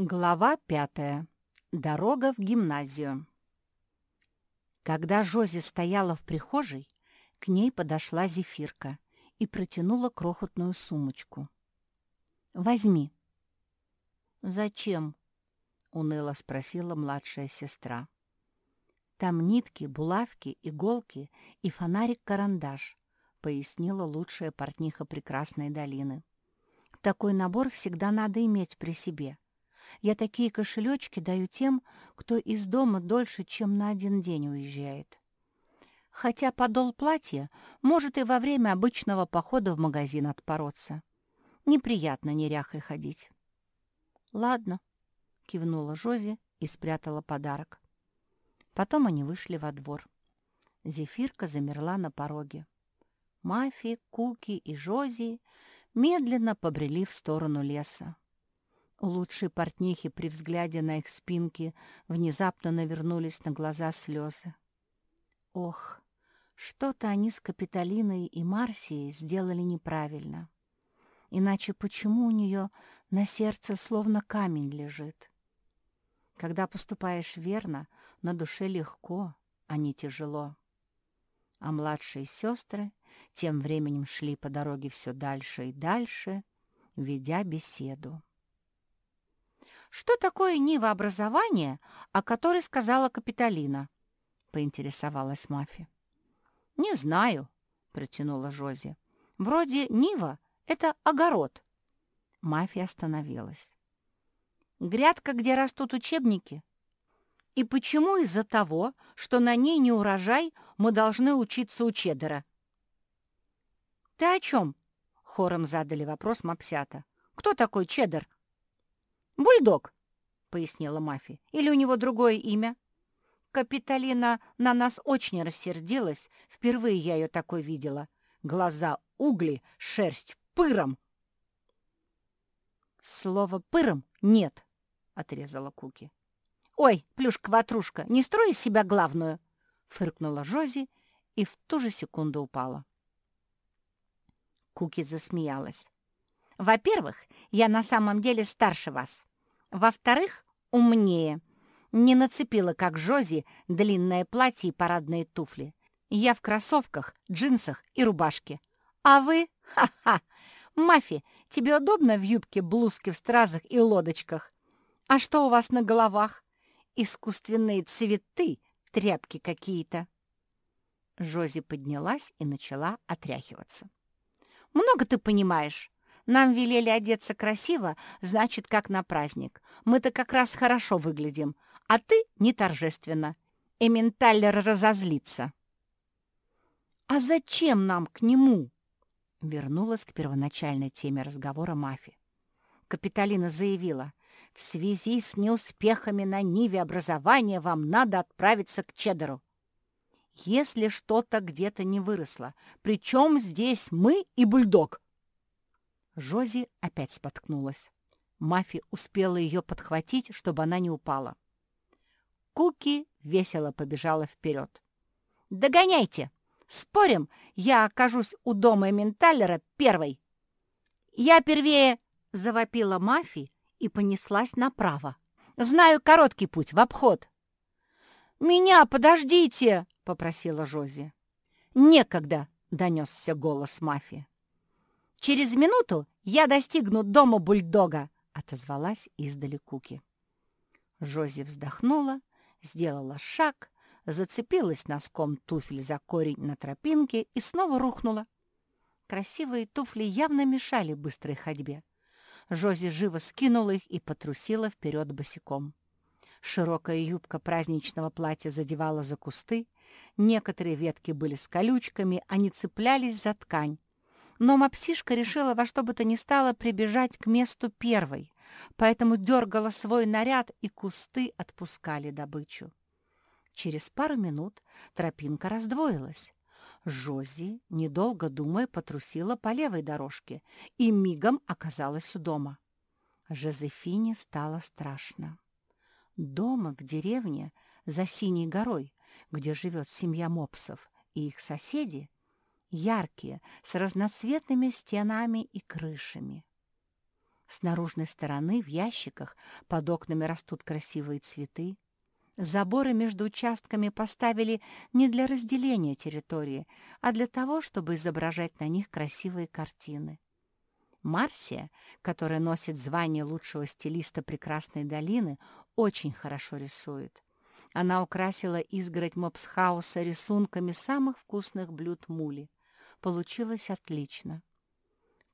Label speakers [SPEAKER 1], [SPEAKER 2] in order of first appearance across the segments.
[SPEAKER 1] Глава пятая. Дорога в гимназию. Когда Жози стояла в прихожей, к ней подошла Зефирка и протянула крохотную сумочку. «Возьми». «Зачем?» — уныло спросила младшая сестра. «Там нитки, булавки, иголки и фонарик-карандаш», — пояснила лучшая портниха прекрасной долины. «Такой набор всегда надо иметь при себе» Я такие кошелечки даю тем, кто из дома дольше, чем на один день уезжает. Хотя подол платья может и во время обычного похода в магазин отпороться. Неприятно неряхой ходить. «Ладно», — кивнула Жози и спрятала подарок. Потом они вышли во двор. Зефирка замерла на пороге. Мафи, Куки и Жози медленно побрели в сторону леса. У лучшей портнихи при взгляде на их спинки внезапно навернулись на глаза слезы. Ох, что-то они с Капитолиной и Марсией сделали неправильно. Иначе почему у нее на сердце словно камень лежит? Когда поступаешь верно, на душе легко, а не тяжело. А младшие сестры тем временем шли по дороге все дальше и дальше, ведя беседу. Что такое нивообразование, о которой сказала Капитолина? поинтересовалась Мафи. Не знаю, протянула Жози. Вроде нива — это огород. Мафия остановилась. Грядка, где растут учебники? И почему из-за того, что на ней не урожай, мы должны учиться у Чеддера? Ты о чем? Хором задали вопрос Мапсята. Кто такой Чеддер? «Бульдог», — пояснила Мафи. «Или у него другое имя?» Капитолина на нас очень рассердилась. Впервые я ее такой видела. Глаза угли, шерсть пыром. «Слово «пыром» нет», — отрезала Куки. «Ой, плюшка-ватрушка, не строй из себя главную!» — фыркнула Жози и в ту же секунду упала. Куки засмеялась. «Во-первых, я на самом деле старше вас. Во-вторых, умнее. Не нацепила, как Жози, длинное платье и парадные туфли. Я в кроссовках, джинсах и рубашке. А вы? Ха-ха! Мафи, тебе удобно в юбке, блузке в стразах и лодочках? А что у вас на головах? Искусственные цветы, тряпки какие-то. Жози поднялась и начала отряхиваться. «Много ты понимаешь. Нам велели одеться красиво, значит, как на праздник. Мы-то как раз хорошо выглядим, а ты не торжественно. Эменталлер разозлится. «А зачем нам к нему?» Вернулась к первоначальной теме разговора Мафи. Капитолина заявила, «В связи с неуспехами на Ниве образования вам надо отправиться к Чеддеру. Если что-то где-то не выросло, причем здесь мы и бульдог?» Жози опять споткнулась. Мафи успела ее подхватить, чтобы она не упала. Куки весело побежала вперед. «Догоняйте! Спорим, я окажусь у дома Менталлера первой!» «Я первее!» — завопила Мафи и понеслась направо. «Знаю короткий путь, в обход!» «Меня подождите!» — попросила Жози. «Некогда!» — донесся голос Мафи. «Через минуту я достигну дома бульдога», — отозвалась издали Куки. Жози вздохнула, сделала шаг, зацепилась носком туфель за корень на тропинке и снова рухнула. Красивые туфли явно мешали быстрой ходьбе. Жози живо скинула их и потрусила вперед босиком. Широкая юбка праздничного платья задевала за кусты, некоторые ветки были с колючками, они цеплялись за ткань, но мапсишка решила во что бы то ни стало прибежать к месту первой, поэтому дергала свой наряд, и кусты отпускали добычу. Через пару минут тропинка раздвоилась. Жози, недолго думая, потрусила по левой дорожке и мигом оказалась у дома. Жозефине стало страшно. Дома в деревне за Синей горой, где живет семья мопсов и их соседи, яркие, с разноцветными стенами и крышами. С наружной стороны в ящиках под окнами растут красивые цветы. Заборы между участками поставили не для разделения территории, а для того, чтобы изображать на них красивые картины. Марсия, которая носит звание лучшего стилиста прекрасной долины, очень хорошо рисует. Она украсила изгородь мопсхауса рисунками самых вкусных блюд мули. Получилось отлично.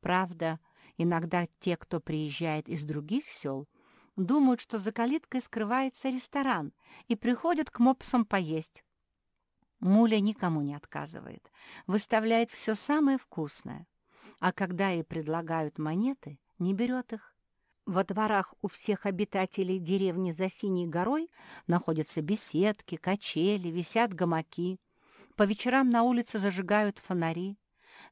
[SPEAKER 1] Правда, иногда те, кто приезжает из других сел, думают, что за калиткой скрывается ресторан и приходят к мопсам поесть. Муля никому не отказывает, выставляет все самое вкусное. А когда ей предлагают монеты, не берет их. Во дворах у всех обитателей деревни за Синей горой находятся беседки, качели, висят гамаки. По вечерам на улице зажигают фонари.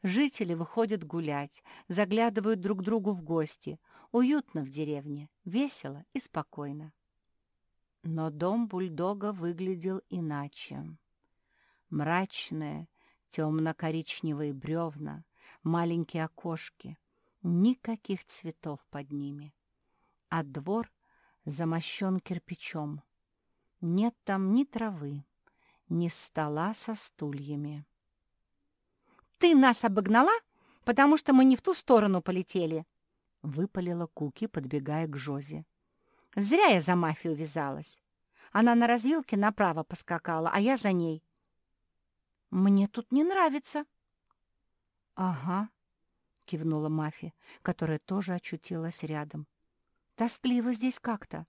[SPEAKER 1] Жители выходят гулять, заглядывают друг другу в гости. Уютно в деревне, весело и спокойно. Но дом бульдога выглядел иначе. Мрачные, темно-коричневые бревна, маленькие окошки, никаких цветов под ними. А двор замощен кирпичом. Нет там ни травы, ни стола со стульями. «Ты нас обогнала, потому что мы не в ту сторону полетели!» — выпалила Куки, подбегая к Жозе. «Зря я за мафию вязалась. Она на развилке направо поскакала, а я за ней». «Мне тут не нравится», «Ага», — кивнула Мафи, которая тоже очутилась рядом. «Тоскливо здесь как-то».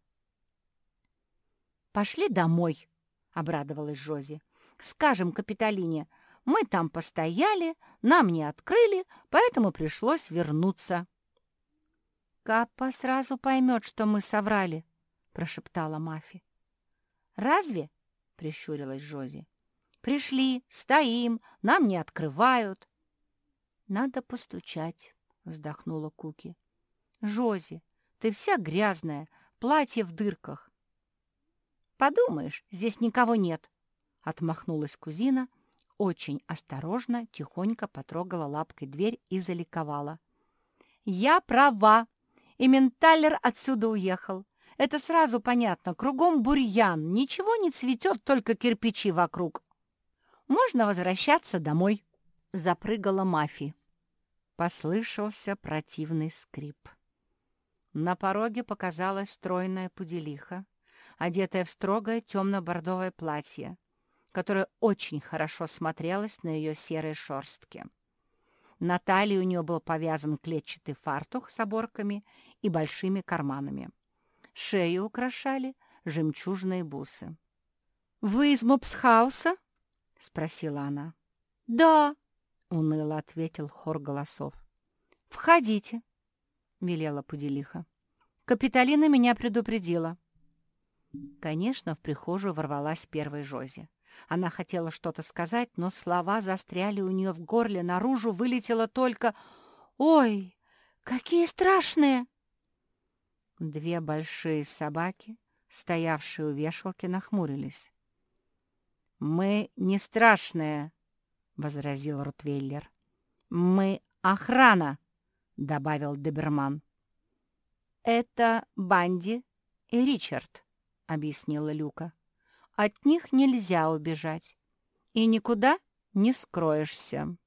[SPEAKER 1] «Пошли домой», — обрадовалась Жози. «Скажем Капитолине, мы там постояли, нам не открыли, поэтому пришлось вернуться». «Каппа сразу поймет, что мы соврали», — прошептала Мафи. «Разве?» — прищурилась Жози. «Пришли, стоим, нам не открывают». «Надо постучать», — вздохнула Куки. «Жози, ты вся грязная, платье в дырках». «Подумаешь, здесь никого нет», — отмахнулась кузина, очень осторожно, тихонько потрогала лапкой дверь и заликовала. «Я права, и Менталер отсюда уехал. Это сразу понятно, кругом бурьян, ничего не цветет, только кирпичи вокруг. Можно возвращаться домой» запрыгала Мафи. Послышался противный скрип. На пороге показалась стройная пуделиха, одетая в строгое темно-бордовое платье, которое очень хорошо смотрелось на ее серой шорстке. На талии у нее был повязан клетчатый фартух с оборками и большими карманами. Шею украшали жемчужные бусы. «Вы из Мопсхауса?» — спросила она. «Да», уныло ответил хор голосов. «Входите», — велела Пуделиха. «Капитолина меня предупредила». Конечно, в прихожую ворвалась первая Жози. Она хотела что-то сказать, но слова застряли у нее в горле, наружу вылетело только «Ой, какие страшные!» Две большие собаки, стоявшие у вешалки, нахмурились. «Мы не страшные», — возразил Ротвейлер. «Мы охрана», — добавил Деберман. «Это Банди и Ричард», — объяснила Люка. «От них нельзя убежать, и никуда не скроешься».